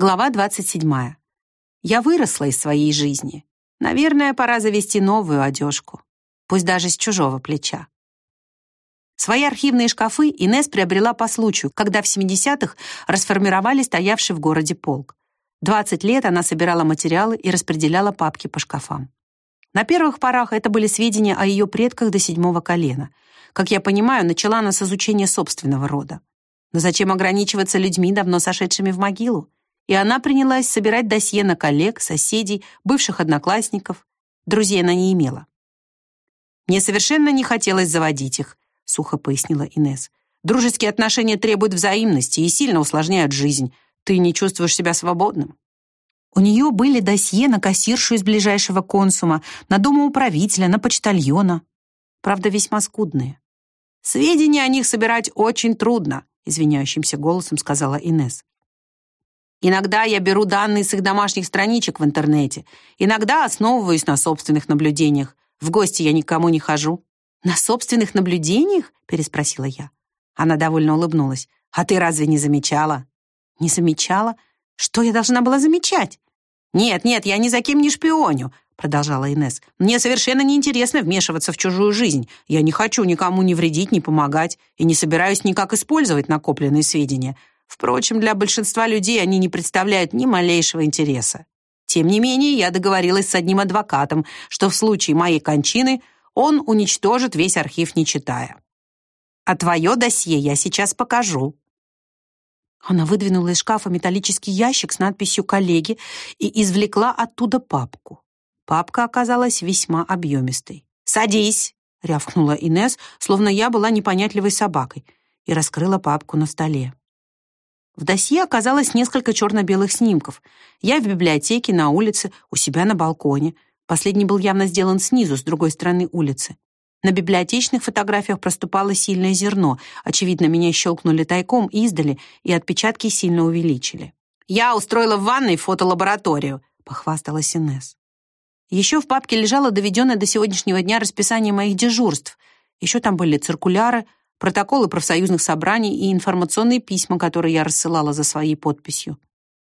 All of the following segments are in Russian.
Глава 27. Я выросла из своей жизни. Наверное, пора завести новую одежку. Пусть даже с чужого плеча. Свои архивные шкафы Инес приобрела по случаю, когда в 70-х расформировали стоявший в городе полк. 20 лет она собирала материалы и распределяла папки по шкафам. На первых порах это были сведения о ее предках до седьмого колена. Как я понимаю, начала она с изучения собственного рода. Но зачем ограничиваться людьми, давно сошедшими в могилу? И она принялась собирать досье на коллег, соседей, бывших одноклассников. Друзей она не имела. «Мне совершенно не хотелось заводить их», — сухо пояснила Инес. «Дружеские отношения требуют взаимности и сильно усложняют жизнь. Ты не чувствуешь себя свободным». У нее были досье на кассиршу из ближайшего консума, на домоуправителя, на почтальона. Правда, весьма скудные. «Сведения о них собирать очень трудно», — извиняющимся голосом сказала Инес. Иногда я беру данные с их домашних страничек в интернете. Иногда основываюсь на собственных наблюдениях. В гости я никому не хожу». «На собственных наблюдениях?» — переспросила я. Она довольно улыбнулась. «А ты разве не замечала?» «Не замечала? Что я должна была замечать?» «Нет, нет, я ни за кем не шпионю», — продолжала Инес. «Мне совершенно неинтересно вмешиваться в чужую жизнь. Я не хочу никому ни вредить, ни помогать, и не собираюсь никак использовать накопленные сведения. Впрочем, для большинства людей они не представляют ни малейшего интереса. Тем не менее, я договорилась с одним адвокатом, что в случае моей кончины он уничтожит весь архив, не читая. А твое досье я сейчас покажу». Она выдвинула из шкафа металлический ящик с надписью «Коллеги» и извлекла оттуда папку. Папка оказалась весьма объемистой. «Садись!» — рявкнула Инес, словно я была непонятливой собакой, и раскрыла папку на столе. В досье оказалось несколько черно-белых снимков. Я в библиотеке, на улице, у себя на балконе. Последний был явно сделан снизу, с другой стороны улицы. На библиотечных фотографиях проступало сильное зерно. Очевидно, меня щелкнули тайком издали, и отпечатки сильно увеличили. «Я устроила в ванной фотолабораторию», — похвасталась Инесс. Еще в папке лежало доведенное до сегодняшнего дня расписание моих дежурств. Еще там были циркуляры, протоколы профсоюзных собраний и информационные письма, которые я рассылала за своей подписью.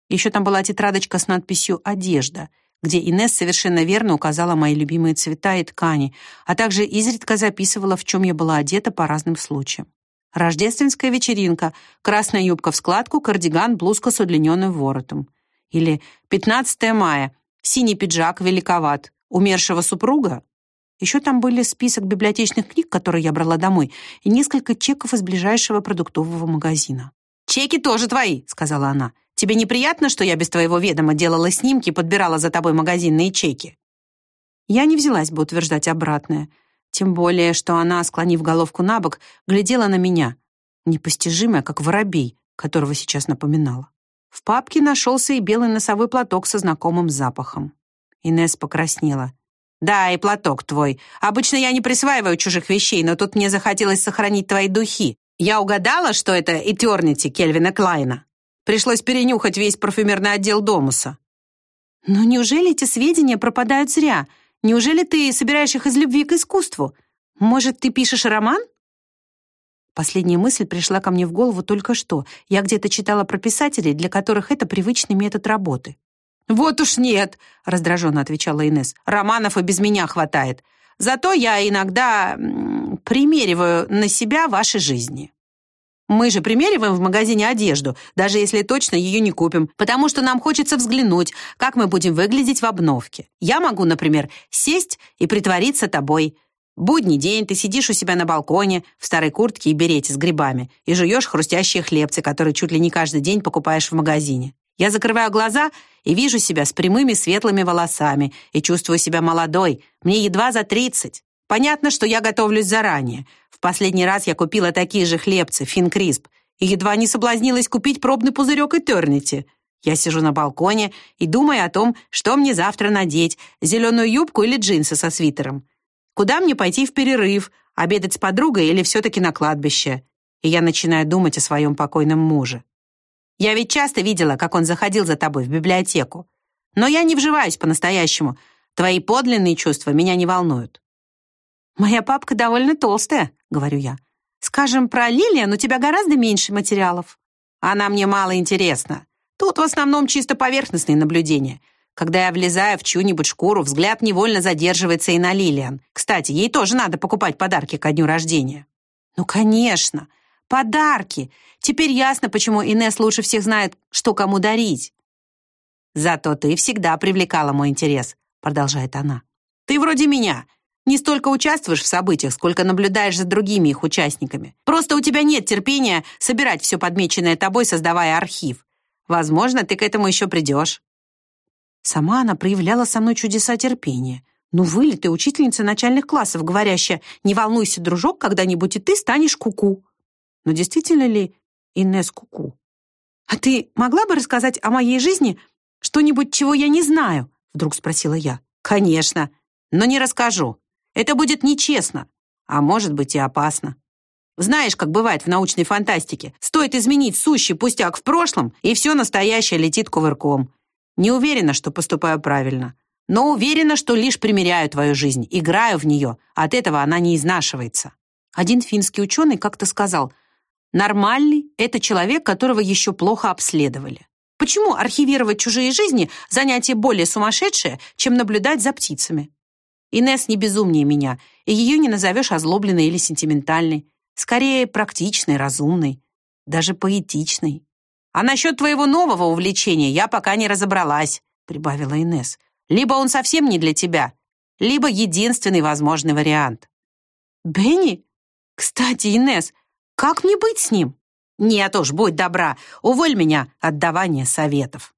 Еще там была тетрадочка с надписью «Одежда», где Инесс совершенно верно указала мои любимые цвета и ткани, а также изредка записывала, в чем я была одета по разным случаям. Рождественская вечеринка, красная юбка в складку, кардиган, блузка с удлиненным воротом. Или 15 мая, синий пиджак великоват, умершего супруга еще там были список библиотечных книг, которые я брала домой, и несколько чеков из ближайшего продуктового магазина. «Чеки тоже твои», — сказала она. «Тебе неприятно, что я без твоего ведома делала снимки и подбирала за тобой магазинные чеки?» Я не взялась бы утверждать обратное. Тем более, что она, склонив головку на бок, глядела на меня, непостижимая, как воробей, которого сейчас напоминала. В папке нашелся и белый носовой платок со знакомым запахом. Инесс покраснела. «Да, и платок твой. Обычно я не присваиваю чужих вещей, но тут мне захотелось сохранить твои духи. Я угадала, что это Eternity Кельвина Клайна. Пришлось перенюхать весь парфюмерный отдел Домуса». «Но неужели эти сведения пропадают зря? Неужели ты собираешь их из любви к искусству? Может, ты пишешь роман?» Последняя мысль пришла ко мне в голову только что. Я где-то читала про писателей, для которых это привычный метод работы. «Вот уж нет», — раздраженно отвечала Инес. «Романов и без меня хватает. Зато я иногда примериваю на себя ваши жизни». Мы же примериваем в магазине одежду, даже если точно ее не купим, потому что нам хочется взглянуть, как мы будем выглядеть в обновке. Я могу, например, сесть и притвориться тобой. Будний день ты сидишь у себя на балконе в старой куртке и берете с грибами и жуешь хрустящие хлебцы, которые чуть ли не каждый день покупаешь в магазине. Я закрываю глаза и вижу себя с прямыми светлыми волосами и чувствую себя молодой. Мне едва за тридцать. Понятно, что я готовлюсь заранее. В последний раз я купила такие же хлебцы, финкрисп, и едва не соблазнилась купить пробный пузырек Этернити. Я сижу на балконе и думаю о том, что мне завтра надеть, зеленую юбку или джинсы со свитером. Куда мне пойти в перерыв, обедать с подругой или все-таки на кладбище? И я начинаю думать о своем покойном муже. Я ведь часто видела, как он заходил за тобой в библиотеку. Но я не вживаюсь по-настоящему. Твои подлинные чувства меня не волнуют». «Моя папка довольно толстая», — говорю я. «Скажем, про Лилиан у тебя гораздо меньше материалов». «Она мне мало интересна. Тут в основном чисто поверхностные наблюдения. Когда я влезаю в чью-нибудь шкуру, взгляд невольно задерживается и на Лилиан. Кстати, ей тоже надо покупать подарки ко дню рождения. Ну, конечно. Подарки. Теперь ясно, почему Инес лучше всех знает, что кому дарить. Зато ты всегда привлекала мой интерес, продолжает она. Ты вроде меня. Не столько участвуешь в событиях, сколько наблюдаешь за другими их участниками. Просто у тебя нет терпения собирать все подмеченное тобой, создавая архив. Возможно, ты к этому еще придешь. Сама она проявляла со мной чудеса терпения. Ну, вылитая учительница начальных классов, говорящая, «Не волнуйся, дружок, когда-нибудь и ты станешь куку». -ку. Но действительно ли Инесс куку? -ку? «А ты могла бы рассказать о моей жизни что-нибудь, чего я не знаю?» Вдруг спросила я. «Конечно, но не расскажу. Это будет нечестно, а может быть и опасно. Знаешь, как бывает в научной фантастике. Стоит изменить сущий пустяк в прошлом, и все настоящее летит кувырком. Не уверена, что поступаю правильно, но уверена, что лишь примеряю твою жизнь, играю в нее. От этого она не изнашивается. Один финский ученый как-то сказал, «Нормальный — это человек, которого еще плохо обследовали». Почему архивировать чужие жизни – занятие более сумасшедшее, чем наблюдать за птицами? Инесс не безумнее меня, и ее не назовешь озлобленной или сентиментальной. Скорее, практичной, разумной, даже поэтичной. «А насчет твоего нового увлечения я пока не разобралась», прибавила Инес. «Либо он совсем не для тебя, либо единственный возможный вариант». «Бенни? Кстати, Инес, как мне быть с ним?» «Нет уж, будь добра, уволь меня от давания советов».